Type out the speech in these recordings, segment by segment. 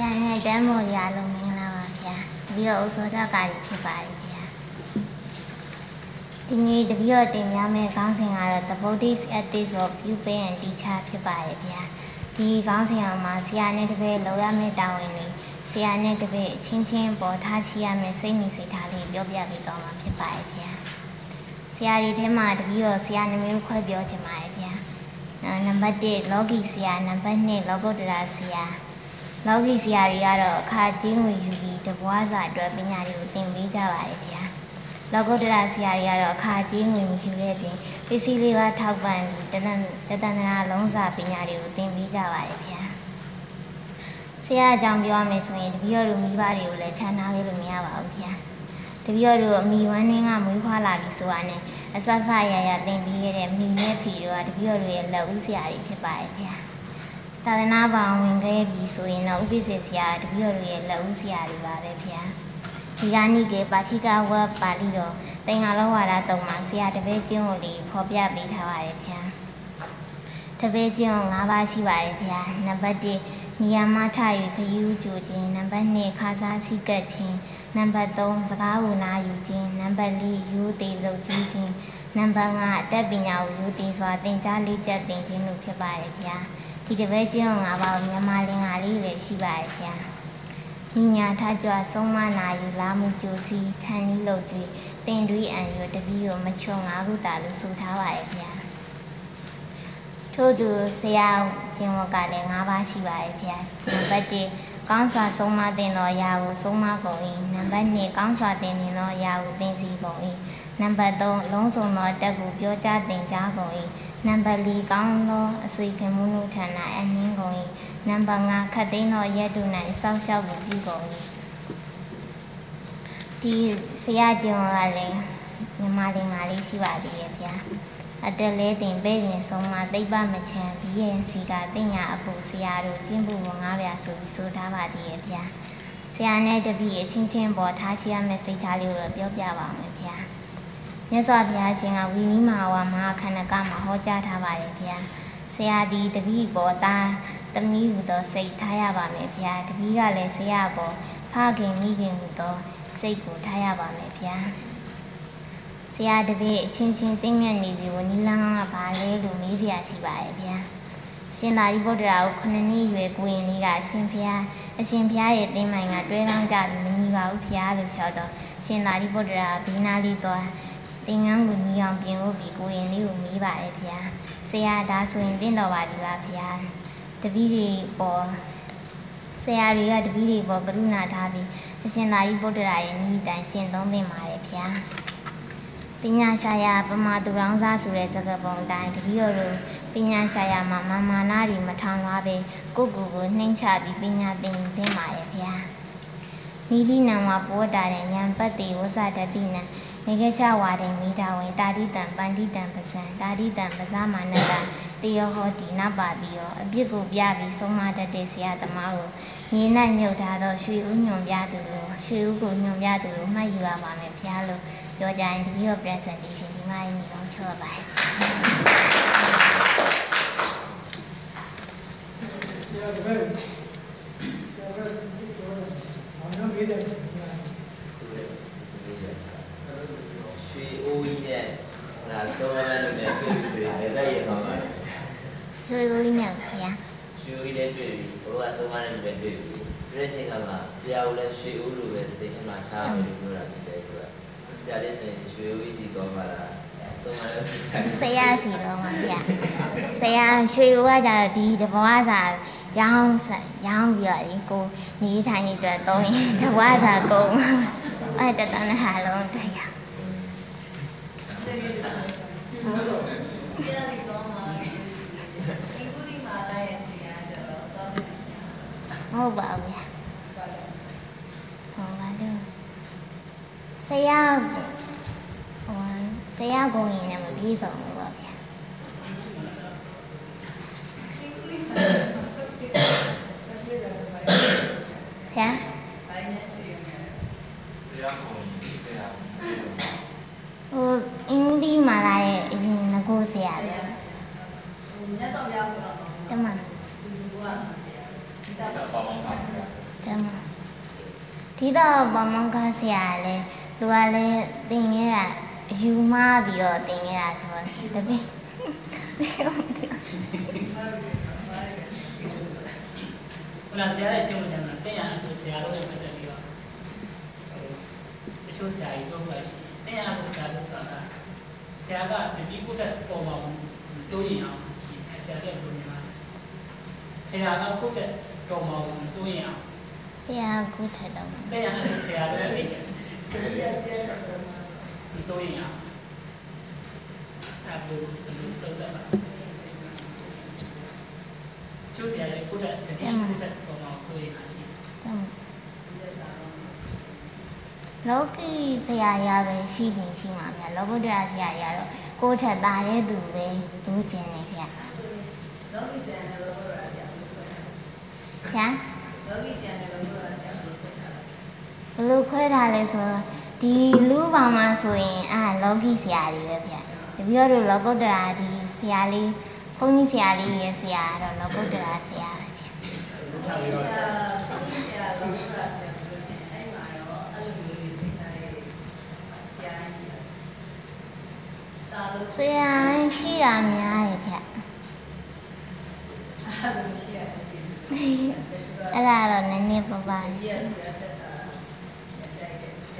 ရာနဲ့တန်းမော်ရအားလုံးမင်္ဂလာပါဗျာတပည့်တော်ဥစောဒကာရီဖြစ်ပါတယ်ဗျာဒီနေ့တပည့်တော်တင်ပြမယ့်ခေါင်းစဉ်ကတော့ The Buddhist Ethics of Pupil and Teacher ဖြစ်ပါတယ်ဗျာဒီခေါင်းစဉ်အောင်မှာဆရာနဲ့တပည့်လောက်ရမယ့်တာဝန်တွေဆရာနဲ့တပည့်အချင်းချင်းပေါ်ထားရှိရမယ့်စိတ်နေစိတ်ထားလေးပြောပြပေးသွားမှာဖြစ်ပါတယ်ဗျာဆရာတွေထဲမှာတပည့်တော်ဆရာနှမျိုးခွဲပြောချင်ပါတယ်ဗျာနံပါတ်1လောကီဆရာနံပါတ်2လောကုတ္တရာဆရာ လောကီဆရာတွေကတော့အခါကျင်းငွေယူပြီးတပွားစာအတွက်ပညာတွေကိုသင်ပေးကြပါတယ်ဗျာလောကုတ္တရာဆရာတွေကတော့အခါကျင်းငွေမယူတဲ့ပြင်ပစ္စည်းလေးပါထောက်ပံ့ပြီးတဏတတန္တနာလုံးစာပညာတွေကိုသင်ပေးကြပါတယ်ဗျာဆရာအကြောင်းပြောရမယ်ဆိုရင်တပည့်တော်တို့မိဘတွေကိုလည်းခြံထားခဲ့လို့မရပါဘူးဗျာတပည့်တော်တို့အမိဝမ်းနှင်းကမွေးဖွားလာပြီဆိုတာနဲ့အဆဆရရသင်ပေးခဲ့တဲ့မိနဲ့ဖီတို့ကတပည့်တော်တို့ရဲ့လက်ဦးဆရာတွေဖြစ်ပါတယ်ဗျာ သာသနာ့ဘောင်ဝင်ခဲ့ပြီဆိုရင်တော့ဥပိ္ပစေဆရာတပည့်တော်ရဲ့လက်ဦးဆရာတွေပါပဲဗျာဒီကနေ့ကပါဠိကဝတ်ပါဠိတော်တင်္ဂါလောဝါဒတုံမှာဆရာတပည့်ကျင်းကိုလေးဖော်ပြပေးထားပါတယ်ဗျာတပည့်ကျင်း၅ပါးရှိပါတယ်ဗျာနံပါတ်1နေရာမထ၍ခရီးကြိုခြင်းနံပါတ်2ခါစားစီကတ်ခြင်းနံပါတ်3စကားကိုနားယူခြင်းနံပါတ်4ရိုးသေးလုပ်ကြည့်ခြင်းနံပါတ်5အတတ်ပညာကိုရိုးသေးစွာသင်ကြားလေ့ကျက်သင်ခြင်းတို့ဖြစ်ပါတယ်ဗျာ ဒီတပည့်ကျင်းအောင်ငါးပါးမြန်မာလင်္ကာလေးလည်းရှိပါရဲ့ဗျာ။ညီညာထကြွဆုံးမနာယူလာမှုကြိုစီထန်နီးလို့ကြွေတင်တွေးအံရတပည့်ရမချုံငါးခုတာလို့ဆိုထားပါရဲ့ဗျာ။ထို့သူဆရာကျင်းဝတ်ကလည်း၅ပါးရှိပါရဲ့ဗျာ။နံပါတ်1ကောင်းစွာဆုံးမတင်သောအရာကိုဆုံးမကုန်၏နံပါတ်2ကောင်းစွာတင်တင်သောအရာကိုသင်စီကုန်၏နံပါတ်3လုံးစုံသောအတက်ကိုပြောကြားသင်ကြားကုန်၏ နံပါတ်4ကောင်းသောအဆွေခင်မှုနုဌာနအနှင်းကုန်၏နံပါတ်5ခတ်သိမ်းသောရက်တု၌စောက်ရှောက်ကိုပြုကုန်၏ဒီဆရာကျင်ကလည်းမြန်မာလင်္ကာလေးရှိပါသေးရဲ့ဗျာအတက်လဲတင်ပဲ့ပြင်ဆုံးမသိပ္ပမချံဘီရင်စီကတင်ရအပူဆရာတို့ကျင့်ဖို့ငါးပြဆိုပြီးဆိုထားပါသေးရဲ့ဗျာဆရာနဲ့တပည့်အချင်းချင်းပေါ်ထားရှိရမယ့်စိတ်ထားလေးကိုတော့ပြောပြပါမယ်ဗျာ မြတ်စွာဘုရားရှင်ကဝိနည်းမဟာဝါမဟာခန္ဓကမှာဟောကြားထားပါတယ်ဗျာဆရာဒီတပည့်ပေါ်သားသမီးဟူသောစိတ်ထားရပါမယ်ဗျာတပည့်ကလည်းဆရာပေါ်ဖခင်မိခင်ဟူသောစိတ်ကိုထားရပါမယ်ဗျာဆရာတပည့်အချင်းချင်းသိမြတ်နေစီကိုနီလန်းကဘာလဲလို့မေးစရာရှိပါရဲ့ဗျာရှင်သာရိပုတ္တရာကိုခုနှစ်နှစ်ရွယ်ကိုရင်လေးကအရှင်ဖျားအရှင်ဖျားရဲ့သင်္မိုင်ကတွဲလောင်းကြပြီးမညီပါဘူးဖျားလို့လျှောက်တော့ရှင်သာရိပုတ္တရာဘေးနားလေးသွား တင်ငန်းကိုညီအောင်ပြင်ဖို့ပြီးကိုရင်လေးကိုမေးပါရဲ့ဖျားဆရာဒါဆိုရင်တင့်တော်ပါပြီလားဖျားတပည့်တွေပေါ်ဆရာတွေကတပည့်တွေပေါ်ကရုဏာထားပြီးအရှင်သာရိပုတ္တရာရဲ့ဤတိုင်ကျင့်သုံးသင့်ပါတယ်ဖျားပညာရှာယာပမာသူရောင်းစားဆိုတဲ့စကားပုံအတိုင်းတပည့်တော်တို့ပညာရှာယာမှာမာမာနာတွေမထောင်လွှားပဲကိုယ့်ကိုယ်ကိုနှိမ့်ချပြီးပညာသင်သင်ပါရဲ့ဗျာ နိလိနံဝဘောတာတဲ့ဉာဏ်ပတ်တိဝဇဒတိနံနေကချဝါတဲ့မိတာဝင်တာတိတံပန္တိတံပဇံတာတိတံပဇာမာနတတေယဟောဒီနပါပြီးရောအပြစ်ကိုပြပြီးဆုံးမတတ်တဲ့ဆရာသမားကိုမြေ၌မြုပ်ထားသောရွှေဦးညွန်ပြသူလိုရွှေဦးကိုညွန်ပြသူလိုမှတ်ယူရပါမယ်ဗျာလို့ပြောကြရင်ဒီဗီဒီယို presentation ဒီမှာနေအောင်ချောပါဆရာတပည့်ဆရာတပည့်ပြောတယ်။ အောင်တော့မေးတယ်ဆရာရွှေအိုးကြီးနဲ့ဟလာစောမန်းတို့နဲ့တွေ့ပြီဆိုရင်လည်းတိုက်ရမှာပါရွှေဦးညွန်ဗျာရွှေအိုးကြီးနဲ့တွေ့ပြီဘိုးကစောမန်းနဲ့တွေ့ပြီတွေ့တဲ့ချိန်ကမှဆရာဦးလည်းရွှေအိုးလိုပဲစိတ်ထဲမှာထားပြီးပြောတာဖြစ်တယ်သူကဆရာလေးဆိုရင်ရွှေအိုးကြီးစီတော့ပါလားစောမန်းလည်း ဆရာစီတော့မှာဗျာဆရာရွှေဦးကကြတော့ဒီတဘွားစာရောင်းစာရောင်းပြီးတော့ဒီကိုနေထိုင်နေအတွက်သုံးရင်တဘွားစာကုန်အဲ့တတန်းဟာလုံးတွေ့ရမဟုတ်ပါဘူးဗျာဟောပါလို့ဆရာဟိုဆ ရာကုန်ရင်လည်းမပြေဆုံးဘူးပါဗျာဗျာဟိုအင်းဒီမာလာရဲ့အရင်ငကိုဆရာပဲတမန်ပါမောင်းဆောင်တမဒီတော့ဘမန်ကဆရာလည်းသူကလည်းတင်ခဲ့တာ ယူမပြီးတော့တင်ခဲ့တာဆိုတော့တပည့်ဒီလိုမသိဘူးခုနဆရာရဲ့ကျုံကြမ်းတာတင်ရဆိုဆရာတို့နဲ့ပတ်သက်ပြီးတော့တချို့ဆရာကြီးတို့ကရှိတင်ရဖို့ဆရာတို့ဆိုတာဆရာကတတိကုတ်တဲ့ပုံမှာမစိုးရင်အောင်ရှိဆရာတဲ့ဘုံမှာဆရာကကုတ်တဲ့တော်မှာမစိုးရင်အောင်ဆရာကုထတော့မှာတင်ရဆိုဆရာတို့အိ တ်တယ်မစိုးရင်အောင်အဲ့ဒါဘယ်လိုလုပ်တတ်ပါချို့ဆရာရဲ့ကုတ်တဲ့တတိကုတ်တဲ့ပုံမှာစိုးရင်အောင်ရှိတမလောကီဆရာရပဲရှိခြင်းရှိမှာဗျာလောကုတ္တရာဆရာရတော့ကိုယ့်ထက်သားတဲ့သူပဲလိုချင်နေဗျာလောကီဆန်နဲ့လောကရာဆရာဘုရားဗျာလောကီဆန်နဲ့လောကရာဆရာဘုရားဘယ်လိုခွဲထားလဲဆိုတော့ ဒီလူပေါင်းမှာဆိုရင်အာလောကီဆရာတွေပဲဗျာတပည့်တော်လောကုတ္တရာဒီဆရာလေးဘုန်းကြီးဆရာလေးရဲ့ဆရာကတော့လောကုတ္တရာဆရာပဲဗျာလောကီဆရာဘုရားဆရာလောကရာဆရာဆိုရင်အဲ့မှာရောအဲ့လိုမျိုးလေးစိတ်ထားလေးဆရာရှိတယ်တာလို့ဆရာလည်းရှိတာများတယ်ဗျအားလုံးရှိရရှိတယ်အဲ့ဒါတော့နည်းနည်းပါးပါးဒီရှိဆရာဆက်တာဆရာ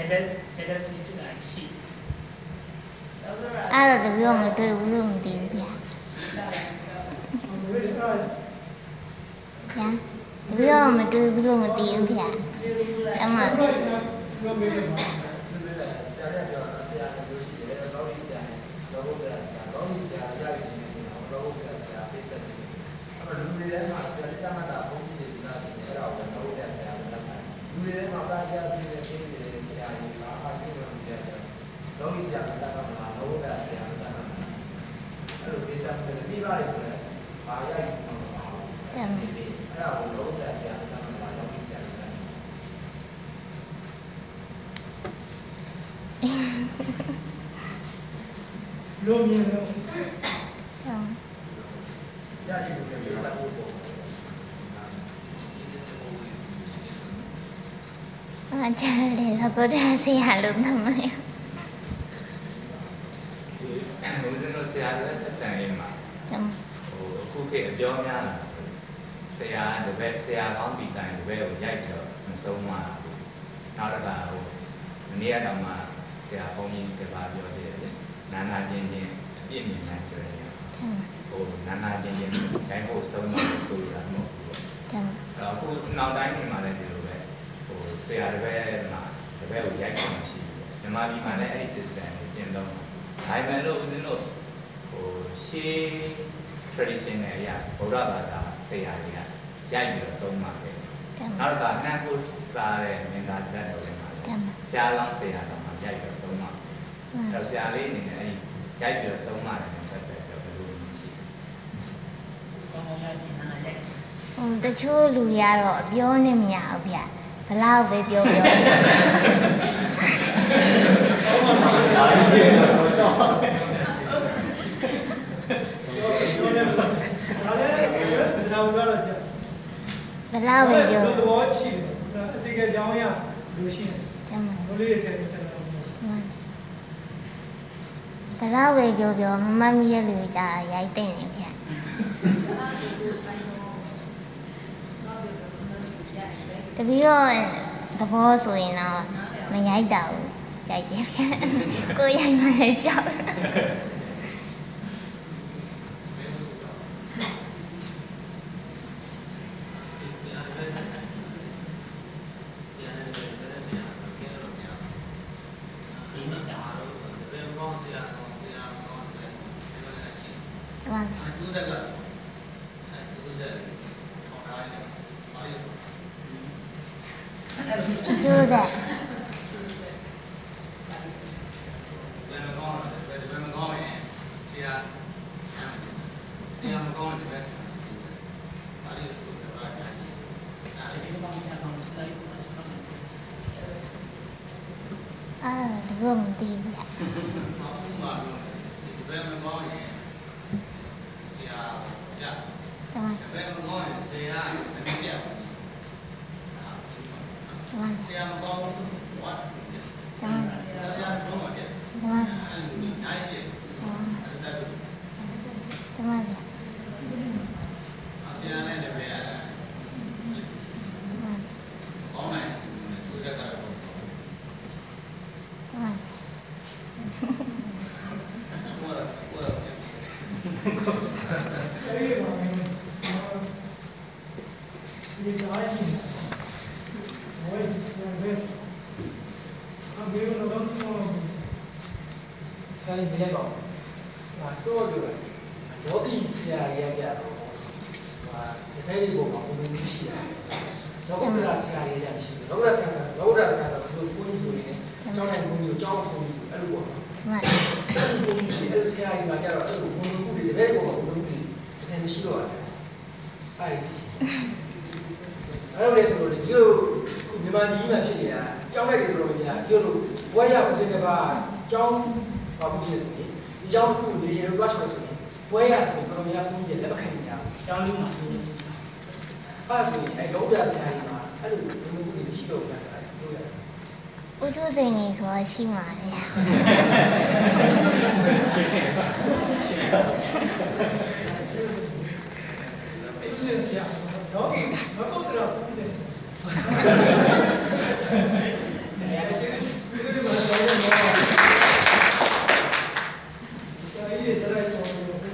ကြိုက်တယ်ချက်တဲ့ချက်တဲ့စီတူတာရှိလောကရာအဲ့တော့တပည့်တော်မတွေ့ဘူးလို့မသိဘူးဗျာစာရစာဘယ်လိုလဲဗျာတပည့်တော်မတွေ့ဘူးလို့မသိဘူးဗျာပြေဘူးလားအမှဘယ်လိုမေးလဲ ဆရာကပြောတာဆရာကပြောရှိတယ်လောကီဆရာနဲ့လောကုတ္တရာဆရာလောကီဆရာရရည်နေတယ်လောကုတ္တရာဆရာဖိတ်ဆက်ခြင်းအဲ့တော့လူတွေထဲမှာဆရာတမတာဘုန်းကြီးတွေဒီလားရှိတယ်အဲ့ဒါကိုလောကုတ္တရာဆရာကလုပ်တာလူတွေထဲမှာတာတရားစီတဲ့ပြင်းနေတဲ့ဆရာကြီးကအားပြုလို့နေတယ်လောကီဆရာကတတ်မှာလောကုတ္တရာဆရာကတတ်မှာအဲ့လိုဖိတ်ဆက်မှုတွေပြီးပါတယ်ဆိုတော့ဘာရည်မှာပါဘူးအဲ့ဒါကိုလောကုတ္တရာဆရာကတတ်မှာလောကီဆရာကတတ်မှာ လိုမြင်လို့ဟုတ်ရည်ကိုဖိတ်ဆက်ဖို့ပေါ့အားကြလေလောကုတ္တရာဆရာလို့သတ်မလဲဦးဇင်းတို့ဆရာလည်းဆက်ဆံရေးမှာ တမဟိုအခုခေတ်အပြောများလာဆရာတပည့်ဆရာကောင်းပြီးတိုင်းတပည့်ကိုရိုက်ပြီးတော့မဆုံးမဘူးနောက်တစ်ခါဟိုမနေ့ကတော့မှဆရာဘုန်းကြီးကပါပြောသေးတယ်လေနာနာချင်းချင်းအပြည့်မြင်နိုင်ဆိုရင်တမဟိုနာနာချင်းချင်းတိုင်းဖို့ဆုံးမလို့ဆိုတာမဟုတ်ဘူးပေါ့တမအဲ့တော့အခုနောက်တိုင်းနေမှာလည်းဒီလိုပဲဟိုဆရာတပည့်မှာတပည့်ကိုရိုက်ဖို့မရှိဘူးမြန်မာပြည်မှာလည်းအဲ့ဒီ system ကိုကျင့်သုံးတာဒါပေမဲ့လို့ဦးဇင်းတို့ဟိုရှေး traditional အရာဗုဒ္ဓဘာသာဆရာတွေကရိုက်ပြီးတော့ဆုံးမှာပဲတမနောက်တစ်ခါနှံ့ဖို့စားတဲ့မင်္ဂလာဇတ်တော်တွေမှာတလည်းမဖျားလောင်းဆရာတော်မှာ ရိုက်ပြီးတော့ဆုံးမှာအဲ့တော့ဆရာလေးအနေနဲ့အဲ့ဒီရိုက်ပြီးတော့ဆုံးမှာတယ်ပတ်သက်ပြီးတော့ဘယ်လိုမရှိဘူးကောင်းကောင်းရရှိနားရိုက်ဟိုတချို့လူတွေကတော့အပြောနဲ့မရဘူးဗျဘလောက်ပဲပြောပြောပြောတယ်ဒါလည်းဒါတော့တော့ကြာဘလောက်ပဲပြောသဘောရှိတယ်အတိအကျကြောင်းရလို့ရှိတယ်တမဘလေးရဲ့တဲ့ဆက်တော့ ဘလောက်ပဲပြောပြောမမမီးရဲ့လူတွေကြာရိုက်တဲ့နေဗျအားဒီကိုဆိုင်တော့လောကီကဘုရားရဲ့ရဲ့တပီတော့သဘောဆိုရင်တော့မရိုက်တော့ဘူးကြိုက်တယ်ဗျကိုရိုက်မှလည်းကြောက် ဒီနေ့ကြာ ဟုတ်ပါဘူး ကျိုးတဲ့ဒီနေ့ကောင်းကောင်း မှန် ဆရာမကောင်းဘူးဟော တမန် ဆရာဆုံးပါပြ တမန် အဲ့လိုမျိုးနိုင်ပြအဲ့ဒါတော့ တမန် ဆရာနဲ့လည်းပဲအဲ့ဒါ တမန် ကောင်းနိုင်ဆိုချက်ကတော့ တမန် ဟိုဟို အဲဒီမှာဒီကြားကြီးဝိုင်းဝိုင်းအဘေရောတော့ ဆောင်းဆရာကြီးမြင်လိုက်ပါဦးဟာစိုးရကြတယ်ဒေါတိဆရာကြီးကကြတော့ဟာဒီဖဲလေးပုံမှာဘုံဘုံရှိတာလောကဒရာဆရာကြီးလည်းရှိတယ်လောကဒရာဆရာကလောကဒရာဆရာကဘုံဘုံဆိုနေကျောင်းတိုင်းဘုံကြီးကျောင်းဘုံကြီးအဲ့လိုပေါ့တမန်အဲ့လိုဘုံကြီးအဲ့လိုဆရာကြီးကကြတော့အဲ့လိုဘုံဘုံကူတွေဒီဖဲလေးပုံမှာဘုံဘုံကူတွေတကယ်မရှိတော့ဘူးအဲ့ဒီအဲ့လိုလေဆိုတော့ဒီလိုမြန်မာပြည်မှာဖြစ်နေတာ ကျောင်းလိုက်တယ်လို့မညာပြုတ်လို့ဘွဲရဦးစင်းတစ်ပါးကျောင်းဘာဖြစ်ဖြစ်ဆိုရင်ဒီကျောင်းကိုနေရှင်လို့တွားချင်ဆိုရင်ဘွဲရဆိုတော့ရကူးရဲ့လက်မခံညာကျောင်းလေးမှာဆိုရင်ပါဆိုရင်အဲလုံးပြဆရာကြီးမှာအဲ့လိုလူလူကြီးမရှိတော့ဘူးဆရာကြီးပြောရတယ်ဥတုစိန်နေဆိုရှိမှာဗျာဆရာတော့မကုတ်တော့ဥတုစိန် Lord.